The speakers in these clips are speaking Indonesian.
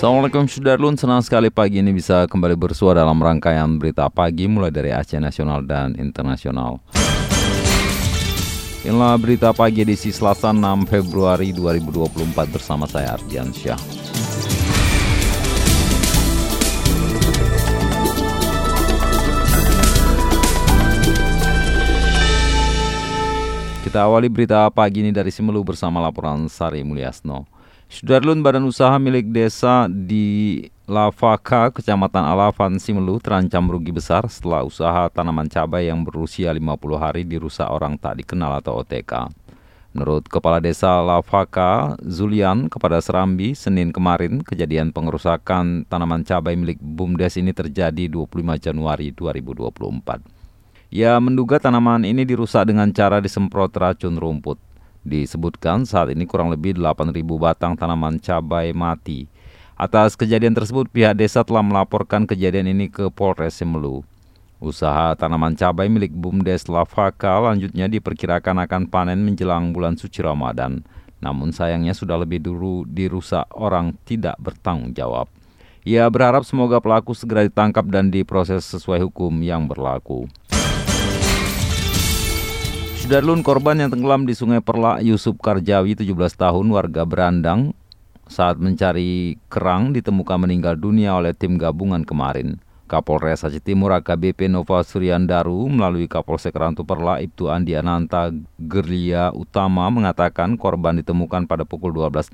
Assalamualaikum Sudarlun, senang sekali pagi ini bisa kembali bersua dalam rangkaian berita pagi mulai dari Aceh Nasional dan Internasional. Inilah berita pagi edisi Selasa 6 Februari 2024 bersama saya Ardian Syah. Kita awali berita pagi ini dari Simelu bersama laporan Sari Mulyasno. Sudarlun Badan Usaha milik desa di Lavaka, Kecamatan Alafan, Simelu terancam rugi besar setelah usaha tanaman cabai yang berusia 50 hari dirusak orang tak dikenal atau OTK. Menurut Kepala Desa Lavaka, Zulian, kepada Serambi, Senin kemarin, kejadian pengerusakan tanaman cabai milik BUMDes ini terjadi 25 Januari 2024. Ia menduga tanaman ini dirusak dengan cara disemprot racun rumput. Disebutkan saat ini kurang lebih 8.000 batang tanaman cabai mati. Atas kejadian tersebut, pihak desa telah melaporkan kejadian ini ke Polres Semelu. Usaha tanaman cabai milik BUMDes Lavaka lanjutnya diperkirakan akan panen menjelang bulan suci Ramadan. Namun sayangnya sudah lebih dulu dirusak orang tidak bertanggung jawab. Ia berharap semoga pelaku segera ditangkap dan diproses sesuai hukum yang berlaku. Sudarlun korban yang tenggelam di Sungai Perlak Yusuf Karjawi 17 tahun warga Berandang saat mencari kerang ditemukan meninggal dunia oleh tim gabungan kemarin. Kapolres Aceh Timur AKBP Nova Suryandaru melalui Kapolsek Rantu Perlak Ibtu Andi Ananta Gerlia Utama mengatakan korban ditemukan pada pukul 12.00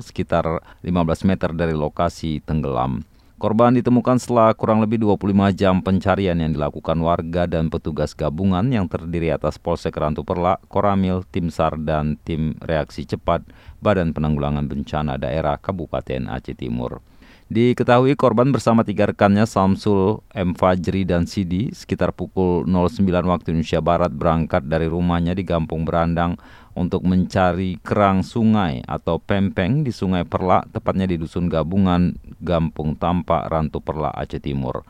sekitar 15 meter dari lokasi tenggelam. Korban ditemukan setelah kurang lebih 25 jam pencarian yang dilakukan warga dan petugas gabungan yang terdiri atas Polsek Rantu Perlak, Koramil, Tim SAR, dan Tim Reaksi Cepat Badan Penanggulangan Bencana Daerah Kabupaten Aceh Timur. Diketahui korban bersama tiga rekannya Samsul, M. Fajri, dan Sidi sekitar pukul 09 waktu Indonesia Barat berangkat dari rumahnya di Gampung Berandang untuk mencari kerang sungai atau pempeng di Sungai Perlak, tepatnya di Dusun Gabungan, Gampung Tampak, Rantu Perlak, Aceh Timur.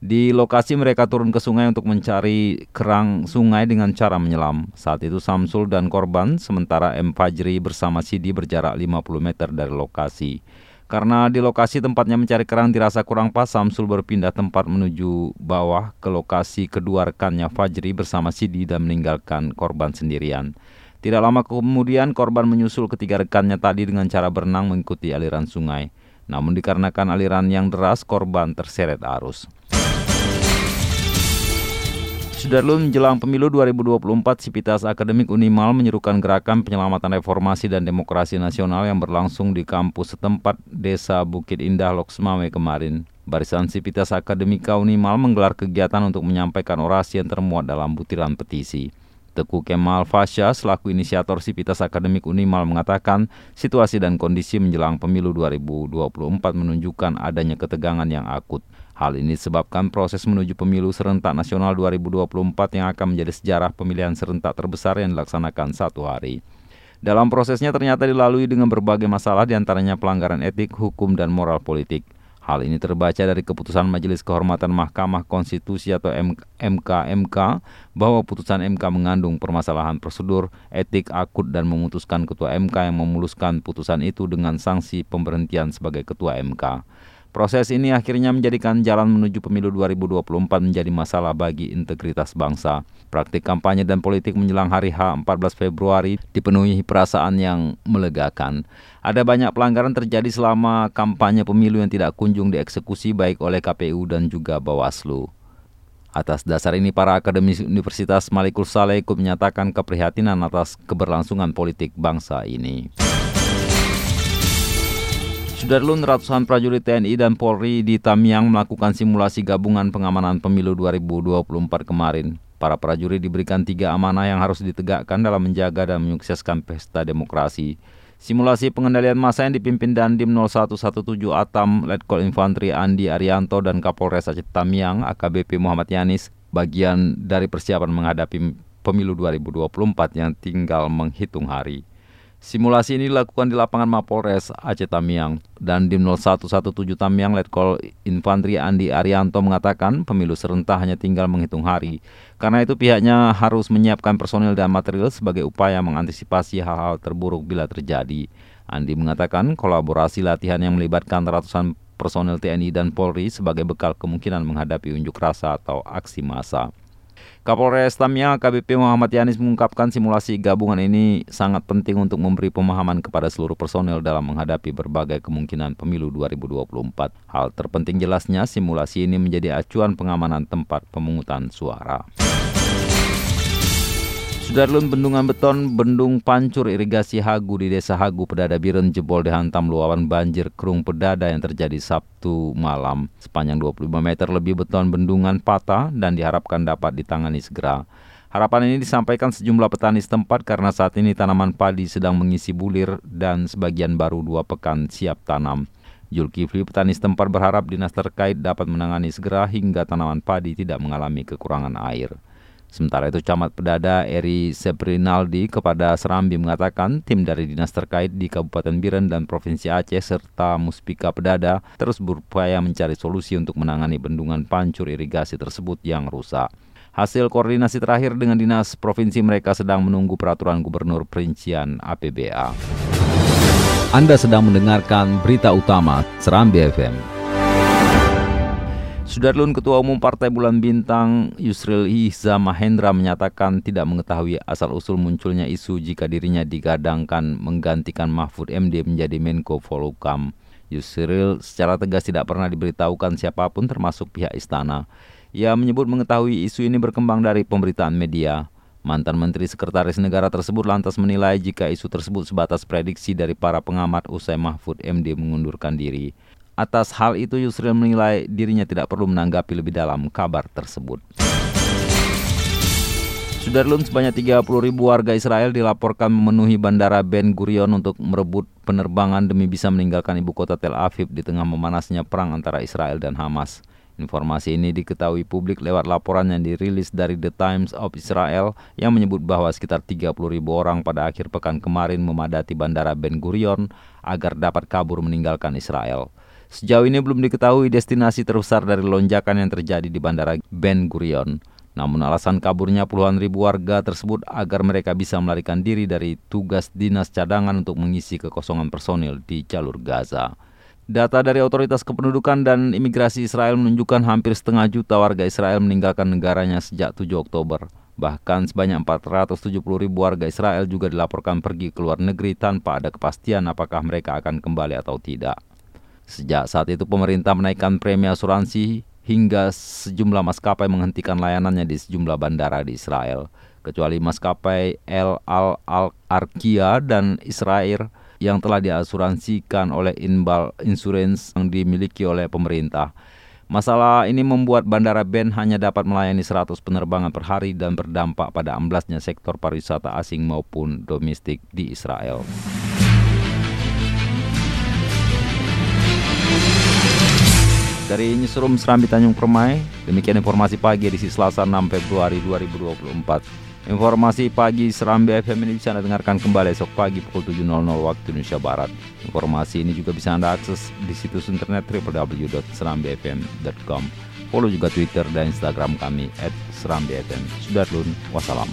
Di lokasi mereka turun ke sungai untuk mencari kerang sungai dengan cara menyelam. Saat itu Samsul dan korban, sementara M. Fajri bersama Sidi berjarak 50 meter dari lokasi. Karena di lokasi tempatnya mencari kerang dirasa kurang pas, Samsul berpindah tempat menuju bawah ke lokasi kedua rekannya Fajri bersama Sidi dan meninggalkan korban sendirian. Tidak lama kemudian korban menyusul ketiga rekannya tadi dengan cara berenang mengikuti aliran sungai. Namun dikarenakan aliran yang deras, korban terseret arus. Sudarlun menjelang pemilu 2024, Sipitas Akademik Unimal menyerukan gerakan penyelamatan reformasi dan demokrasi nasional yang berlangsung di kampus setempat Desa Bukit Indah Loksmawe kemarin. Barisan Sipitas Akademika Unimal menggelar kegiatan untuk menyampaikan orasi yang termuat dalam butiran petisi. Teku Kemal Fasya selaku inisiator Sipitas Akademik Unimal mengatakan situasi dan kondisi menjelang pemilu 2024 menunjukkan adanya ketegangan yang akut. Hal ini disebabkan proses menuju pemilu serentak nasional 2024 yang akan menjadi sejarah pemilihan serentak terbesar yang dilaksanakan satu hari. Dalam prosesnya ternyata dilalui dengan berbagai masalah di antaranya pelanggaran etik, hukum, dan moral politik. Hal ini terbaca dari keputusan Majelis Kehormatan Mahkamah Konstitusi atau MKMK bahwa putusan MK mengandung permasalahan prosedur, etik, akut dan memutuskan Ketua MK yang memuluskan putusan itu dengan sanksi pemberhentian sebagai Ketua MK. Proses ini akhirnya menjadikan jalan menuju pemilu 2024 menjadi masalah bagi integritas bangsa. Praktik kampanye dan politik menjelang hari H 14 Februari dipenuhi perasaan yang melegakan. Ada banyak pelanggaran terjadi selama kampanye pemilu yang tidak kunjung dieksekusi baik oleh KPU dan juga Bawaslu. Atas dasar ini, para akademis Universitas Malikul Saleh ikut menyatakan keprihatinan atas keberlangsungan politik bangsa ini. Sudarlun ratusan prajurit TNI dan Polri di Tamiang melakukan simulasi gabungan pengamanan pemilu 2024 kemarin. Para prajurit diberikan tiga amanah yang harus ditegakkan dalam menjaga dan menyukseskan pesta demokrasi. Simulasi pengendalian massa yang dipimpin Dandim 0117 Atam, Letkol Infantri Andi Arianto dan Kapolres Aceh Tamiang AKBP Muhammad Yanis bagian dari persiapan menghadapi pemilu 2024 yang tinggal menghitung hari. Simulasi ini dilakukan di lapangan Mapolres Aceh Tamiang dan Dim 0117 Tamiang Letkol Infantri Andi Arianto mengatakan pemilu serentak hanya tinggal menghitung hari. Karena itu pihaknya harus menyiapkan personil dan material sebagai upaya mengantisipasi hal-hal terburuk bila terjadi. Andi mengatakan kolaborasi latihan yang melibatkan ratusan personil TNI dan Polri sebagai bekal kemungkinan menghadapi unjuk rasa atau aksi massa. Kapolres Tamiang KBP Muhammad Yanis mengungkapkan simulasi gabungan ini sangat penting untuk memberi pemahaman kepada seluruh personel dalam menghadapi berbagai kemungkinan pemilu 2024. Hal terpenting jelasnya simulasi ini menjadi acuan pengamanan tempat pemungutan suara. Sudarlun bendungan beton bendung pancur irigasi Hagu di desa Hagu Pedada Biren jebol dihantam luapan banjir kerung pedada yang terjadi Sabtu malam. Sepanjang 25 meter lebih beton bendungan patah dan diharapkan dapat ditangani segera. Harapan ini disampaikan sejumlah petani setempat karena saat ini tanaman padi sedang mengisi bulir dan sebagian baru dua pekan siap tanam. Julkifli petani setempat berharap dinas terkait dapat menangani segera hingga tanaman padi tidak mengalami kekurangan air. Sementara itu Camat Pedada Eri Seprinaldi kepada Serambi mengatakan tim dari dinas terkait di Kabupaten Biren dan Provinsi Aceh serta Muspika Pedada terus berupaya mencari solusi untuk menangani bendungan pancur irigasi tersebut yang rusak. Hasil koordinasi terakhir dengan dinas provinsi mereka sedang menunggu peraturan gubernur perincian APBA. Anda sedang mendengarkan berita utama Serambi FM. Sudarlun Ketua Umum Partai Bulan Bintang Yusril Ihza Mahendra menyatakan tidak mengetahui asal-usul munculnya isu jika dirinya digadangkan menggantikan Mahfud MD menjadi Menko Polhukam. Yusril secara tegas tidak pernah diberitahukan siapa pun termasuk pihak istana. Ia menyebut mengetahui isu ini berkembang dari pemberitaan media. Mantan Menteri Sekretaris Negara tersebut lantas menilai jika isu tersebut sebatas prediksi dari para pengamat usai Mahfud MD mengundurkan diri. Atas hal itu Yusril menilai dirinya tidak perlu menanggapi lebih dalam kabar tersebut. Sudarlun sebanyak 30 ribu warga Israel dilaporkan memenuhi Bandara Ben Gurion untuk merebut penerbangan demi bisa meninggalkan ibu kota Tel Aviv di tengah memanasnya perang antara Israel dan Hamas. Informasi ini diketahui publik lewat laporan yang dirilis dari The Times of Israel yang menyebut bahwa sekitar 30 ribu orang pada akhir pekan kemarin memadati Bandara Ben Gurion agar dapat kabur meninggalkan Israel. Sejauh ini belum diketahui destinasi terbesar dari lonjakan yang terjadi di Bandara Ben Gurion. Namun alasan kaburnya puluhan ribu warga tersebut agar mereka bisa melarikan diri dari tugas dinas cadangan untuk mengisi kekosongan personil di jalur Gaza. Data dari otoritas kependudukan dan imigrasi Israel menunjukkan hampir setengah juta warga Israel meninggalkan negaranya sejak 7 Oktober. Bahkan sebanyak 470 ribu warga Israel juga dilaporkan pergi ke luar negeri tanpa ada kepastian apakah mereka akan kembali atau tidak. Sejak saat itu pemerintah menaikkan premi asuransi hingga sejumlah maskapai menghentikan layanannya di sejumlah bandara di Israel, kecuali maskapai El Al Al Arkia dan Israel yang telah diasuransikan oleh Inbal Insurance yang dimiliki oleh pemerintah. Masalah ini membuat Bandara Ben hanya dapat melayani 100 penerbangan per hari dan berdampak pada amblasnya sektor pariwisata asing maupun domestik di Israel. Dari Newsroom Serambi Tanjung Permai, demikian informasi pagi edisi Selasa 6 Februari 2024. Informasi pagi Serambi FM ini bisa Anda dengarkan kembali esok pagi pukul 7.00 waktu Indonesia Barat. Informasi ini juga bisa Anda akses di situs internet www.serambifm.com. Follow juga Twitter dan Instagram kami at Serambi FM. Sudah dulu, wassalam.